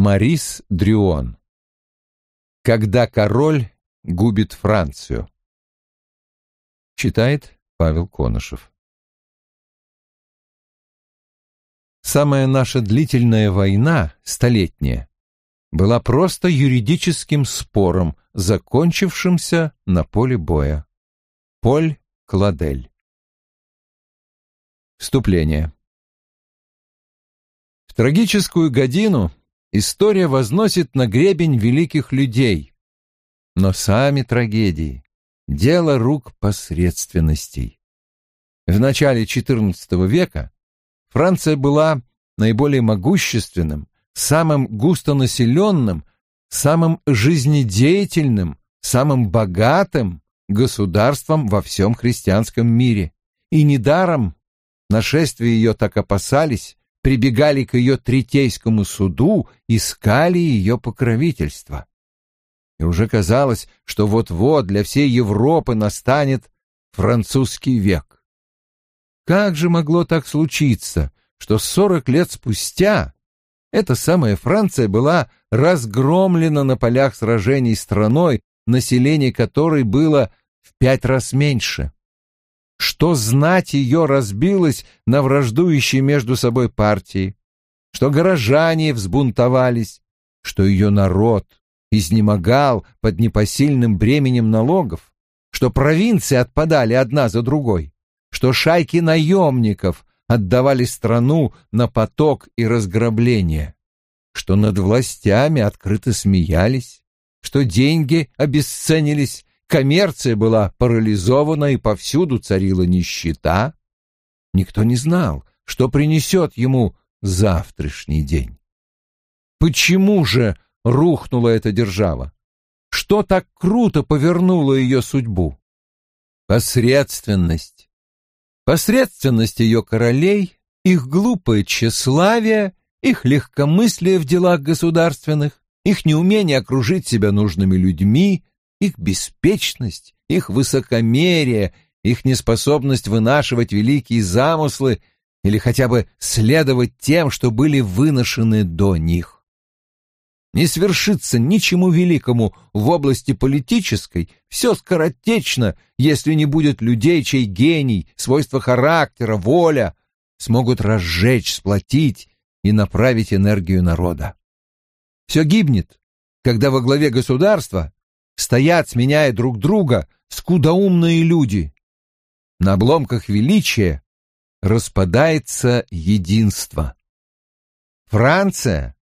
Марис Дрюон. Когда король губит Францию. Читает Павел Конышев. Самая наша длительная война, столетняя, была просто юридическим спором, закончившимся на поле боя. Поль Кладель. Вступление. В трагическую годину история возносит на гребень великих людей, но сами трагедии — дело рук посредственностей. В начале XIV века Франция была наиболее могущественным, самым густонаселенным, самым жизнедеятельным, самым богатым государством во всем христианском мире. И недаром нашествия ее так опасались, прибегали к ее третейскому суду, искали ее покровительства. И уже казалось, что вот-вот для всей Европы настанет французский век. Как же могло так случиться, что сорок лет спустя эта самая Франция была разгромлена на полях сражений страной, население которой было в пять раз меньше? Что знать ее разбилось на враждующие между собой партии, что горожане взбунтовались, что ее народ изнемогал под непосильным бременем налогов, что провинции отпадали одна за другой, что шайки наемников отдавали страну на поток и разграбление, что над властями открыто смеялись, что деньги обесценились, коммерция была парализована и повсюду царила нищета. Никто не знал, что принесет ему завтрашний день. Почему же рухнула эта держава? Что так круто повернуло ее судьбу? Посредственность посредственность ее королей, их глупое тщеславие, их легкомыслие в делах государственных, их неумение окружить себя нужными людьми, их беспечность, их высокомерие, их неспособность вынашивать великие замыслы или хотя бы следовать тем, что были выношены до них не свершится ничему великому в области политической, все скоротечно, если не будет людей, чей гений, свойства характера, воля смогут разжечь, сплотить и направить энергию народа. Все гибнет, когда во главе государства стоят, сменяя друг друга, скудоумные люди. На обломках величия распадается единство. Франция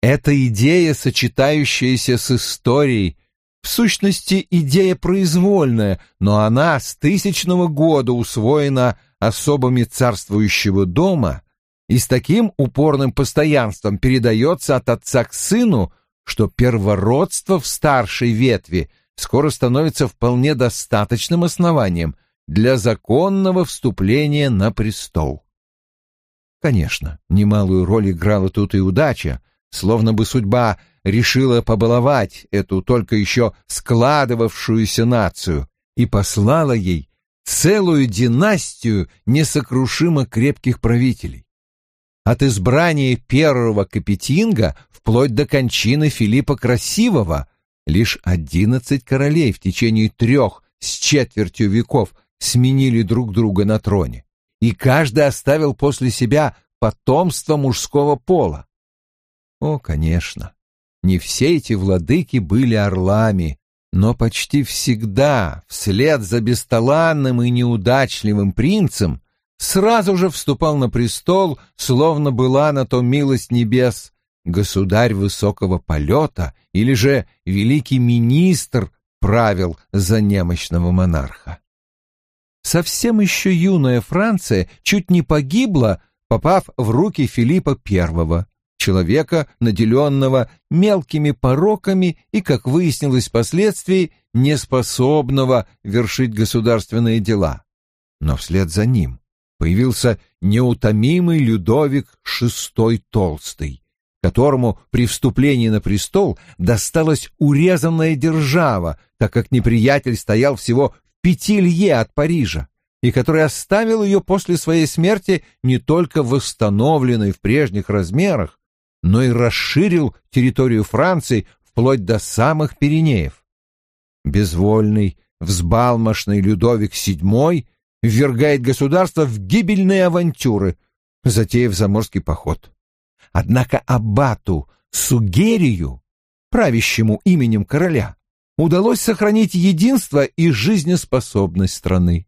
это идея, сочетающаяся с историей, в сущности, идея произвольная, но она с тысячного года усвоена особами царствующего дома и с таким упорным постоянством передается от отца к сыну, что первородство в старшей ветви скоро становится вполне достаточным основанием для законного вступления на престол. Конечно, немалую роль играла тут и удача, словно бы судьба решила побаловать эту только еще складывавшуюся нацию и послала ей целую династию несокрушимо крепких правителей. От избрания первого Капетинга вплоть до кончины Филиппа Красивого лишь одиннадцать королей в течение трех с четвертью веков сменили друг друга на троне, и каждый оставил после себя потомство мужского пола. О, конечно, не все эти владыки были орлами, но почти всегда вслед за бесталанным и неудачливым принцем сразу же вступал на престол, словно была на то милость небес, государь высокого полета или же великий министр правил за немощного монарха. Совсем еще юная Франция чуть не погибла, попав в руки Филиппа I, человека, наделенного мелкими пороками и, как выяснилось впоследствии, неспособного вершить государственные дела. Но вслед за ним появился неутомимый Людовик VI Толстый, которому при вступлении на престол досталась урезанная держава, так как неприятель стоял всего в пяти лье от Парижа и который оставил ее после своей смерти не только восстановленной в прежних размерах, но и расширил территорию Франции вплоть до самых Пиренеев. Безвольный, взбалмошный Людовик VII ввергает государство в гибельные авантюры, затеяв заморский поход. Однако аббату Сугерию, правящему именем короля, удалось сохранить единство и жизнеспособность страны.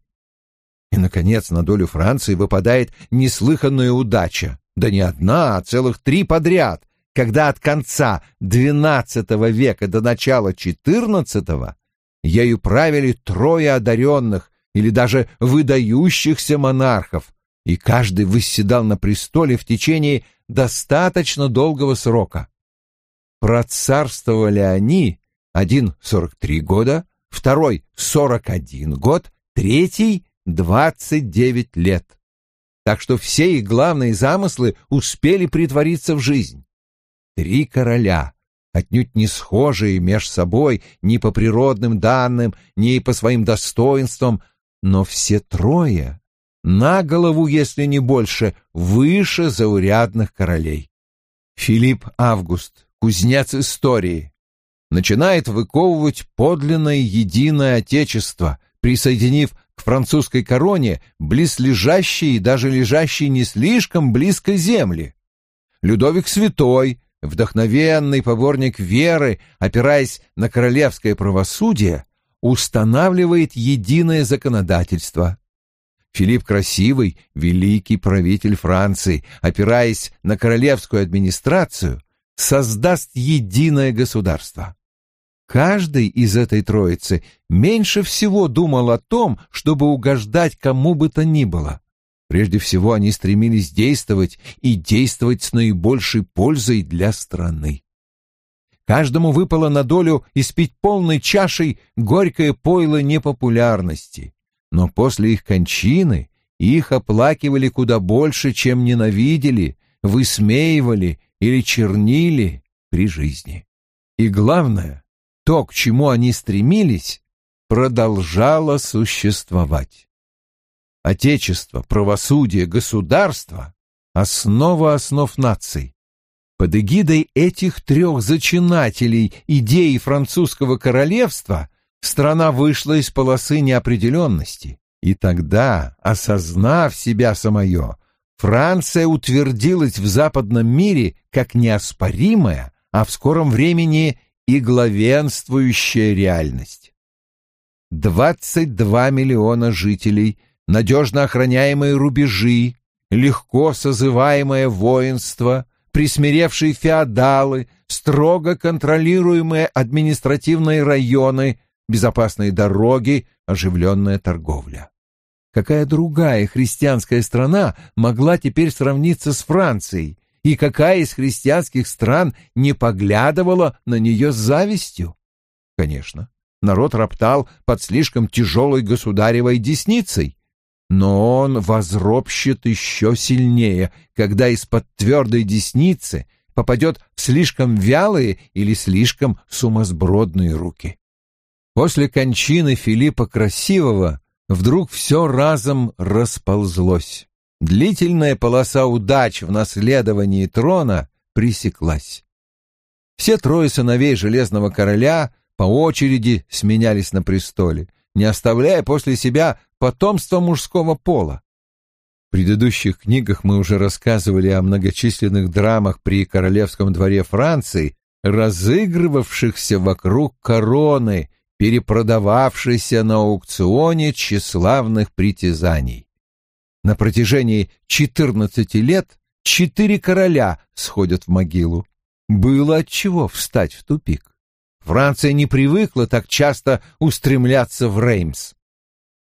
И, наконец, на долю Франции выпадает неслыханная удача, да не одна, а целых три подряд, когда от конца XII века до начала XIV ею правили трое одаренных или даже выдающихся монархов, и каждый восседал на престоле в течение достаточно долгого срока. Процарствовали они, один сорок три года, второй сорок один год, третий двадцать девять лет. Так что все их главные замыслы успели притвориться в жизнь. Три короля, отнюдь не схожие меж собой ни по природным данным, ни по своим достоинствам, но все трое на голову, если не больше, выше заурядных королей. Филипп Август, кузнец истории, начинает выковывать подлинное единое отечество, присоединив к французской короне близлежащие и даже лежащие не слишком близко земли. Людовик Святой, вдохновенный поборник веры, опираясь на королевское правосудие, устанавливает единое законодательство. Филипп Красивый, великий правитель Франции, опираясь на королевскую администрацию, создаст единое государство. Каждый из этой троицы меньше всего думал о том, чтобы угождать кому бы то ни было. Прежде всего они стремились действовать и действовать с наибольшей пользой для страны. Каждому выпало на долю испить полной чашей горькое пойло непопулярности, но после их кончины их оплакивали куда больше, чем ненавидели, высмеивали или чернили при жизни. И главное, то, к чему они стремились, продолжало существовать. Отечество, правосудие, государство — основа основ наций. Под эгидой этих трех зачинателей идеи французского королевства страна вышла из полосы неопределенности. И тогда, осознав себя самое, Франция утвердилась в западном мире как неоспоримая, а в скором времени и главенствующая реальность. 22 миллиона жителей, надежно охраняемые рубежи, легко созываемое воинство, присмиревшие феодалы, строго контролируемые административные районы, безопасные дороги, оживленная торговля. Какая другая христианская страна могла теперь сравниться с Францией, и какая из христианских стран не поглядывала на нее с завистью? Конечно, народ роптал под слишком тяжелой государевой десницей, но он возропщет еще сильнее, когда из-под твердой десницы попадет в слишком вялые или слишком сумасбродные руки. После кончины Филиппа Красивого вдруг все разом расползлось. Длительная полоса удач в наследовании трона пресеклась. Все трое сыновей Железного Короля по очереди сменялись на престоле, не оставляя после себя потомства мужского пола. В предыдущих книгах мы уже рассказывали о многочисленных драмах при королевском дворе Франции, разыгрывавшихся вокруг короны, перепродававшейся на аукционе тщеславных притязаний. На протяжении 14 лет четыре короля сходят в могилу. Было от чего встать в тупик. Франция не привыкла так часто устремляться в Реймс.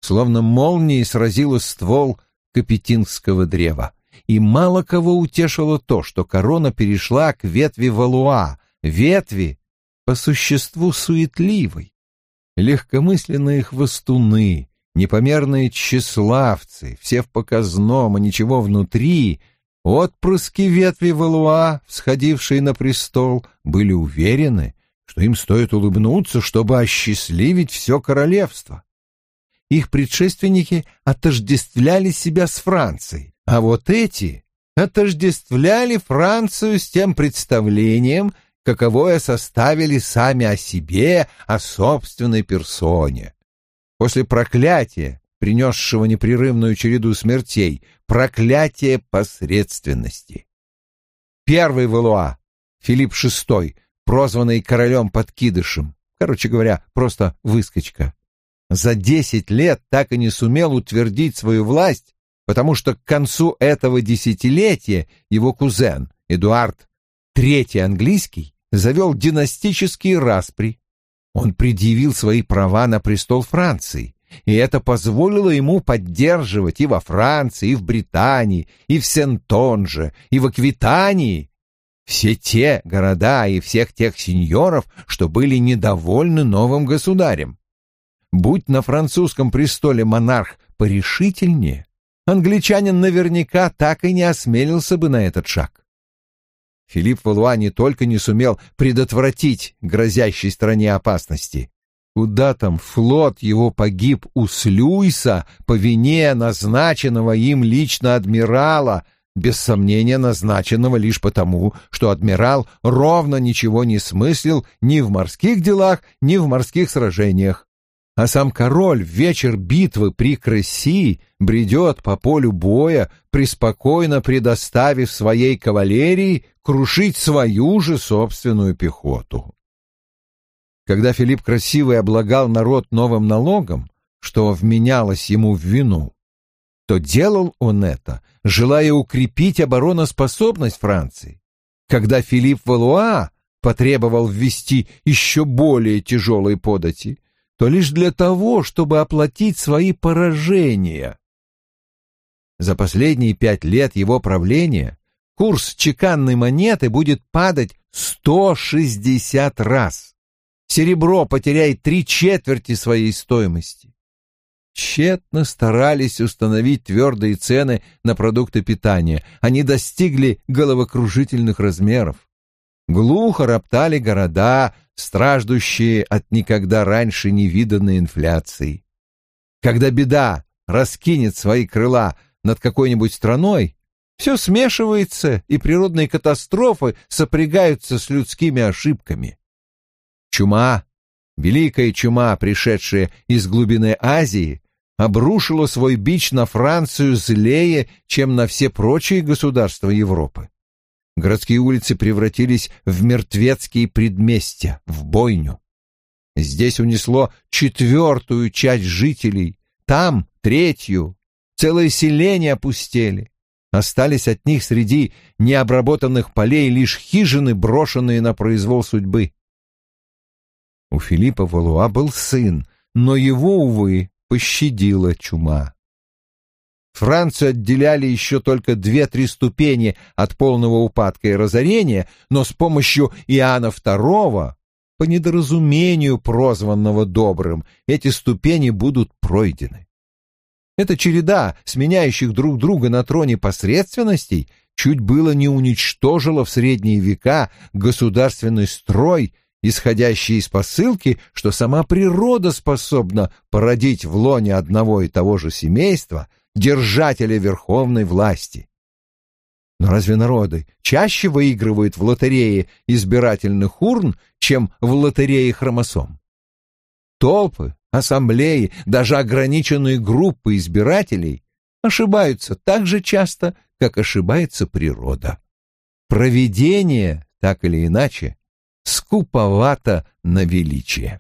Словно молнией сразила ствол Капетингского древа. И мало кого утешило то, что корона перешла к ветви Валуа, ветви по существу суетливой. Легкомысленные хвостуны, непомерные тщеславцы, все в показном и ничего внутри, отпрыски ветви Валуа, всходившие на престол, были уверены, что им стоит улыбнуться, чтобы осчастливить все королевство. Их предшественники отождествляли себя с Францией, а вот эти отождествляли Францию с тем представлением, каковое составили сами о себе, о собственной персоне. После проклятия, принесшего непрерывную череду смертей, проклятие посредственности. Первый Валуа, Филипп VI, прозванный королем-подкидышем, короче говоря, просто выскочка, за десять лет так и не сумел утвердить свою власть, потому что к концу этого десятилетия его кузен Эдуард III английский завел династические распри. Он предъявил свои права на престол Франции, и это позволило ему поддерживать и во Франции, и в Британии, и в Сентонже, и в Аквитании все те города и всех тех сеньоров, что были недовольны новым государем. Будь на французском престоле монарх порешительнее, англичанин наверняка так и не осмелился бы на этот шаг. Филипп Валуа не только не сумел предотвратить грозящей стране опасности, Куда там флот его погиб у Слюйса по вине назначенного им лично адмирала, без сомнения назначенного лишь потому, что адмирал ровно ничего не смыслил ни в морских делах, ни в морских сражениях. А сам король в вечер битвы при Кресси бредет по полю боя, преспокойно предоставив своей кавалерии крушить свою же собственную пехоту. Когда Филипп Красивый облагал народ новым налогом, что вменялось ему в вину, то делал он это, желая укрепить обороноспособность Франции. Когда Филипп Валуа потребовал ввести еще более тяжелые подати, то лишь для того, чтобы оплатить свои поражения. За последние пять лет его правления курс чеканной монеты будет падать 160 раз серебро потеряет три четверти своей стоимости. Тщетно старались установить твердые цены на продукты питания. Они достигли головокружительных размеров. Глухо роптали города, страждущие от никогда раньше невиданной инфляции. Когда беда раскинет свои крыла над какой-нибудь страной, все смешивается, и природные катастрофы сопрягаются с людскими ошибками. Чума, великая чума, пришедшая из глубины Азии, обрушила свой бич на Францию злее, чем на все прочие государства Европы. Городские улицы превратились в мертвецкие предместья, в бойню. Здесь унесло четвертую часть жителей, там третью. Целые селения опустели. Остались от них среди необработанных полей лишь хижины, брошенные на произвол судьбы. У Филиппа Валуа был сын, но его, увы, пощадила чума. Францию отделяли еще только две-три ступени от полного упадка и разорения, но с помощью Иоанна II, по недоразумению прозванного добрым, эти ступени будут пройдены. Эта череда сменяющих друг друга на троне посредственностей чуть было не уничтожила в средние века государственный строй исходящие из посылки, что сама природа способна породить в лоне одного и того же семейства держателя верховной власти. Но разве народы чаще выигрывают в лотерее избирательных урн, чем в лотерее хромосом? Толпы, ассамблеи, даже ограниченные группы избирателей ошибаются так же часто, как ошибается природа. Провидение, так или иначе, скуповато на величие.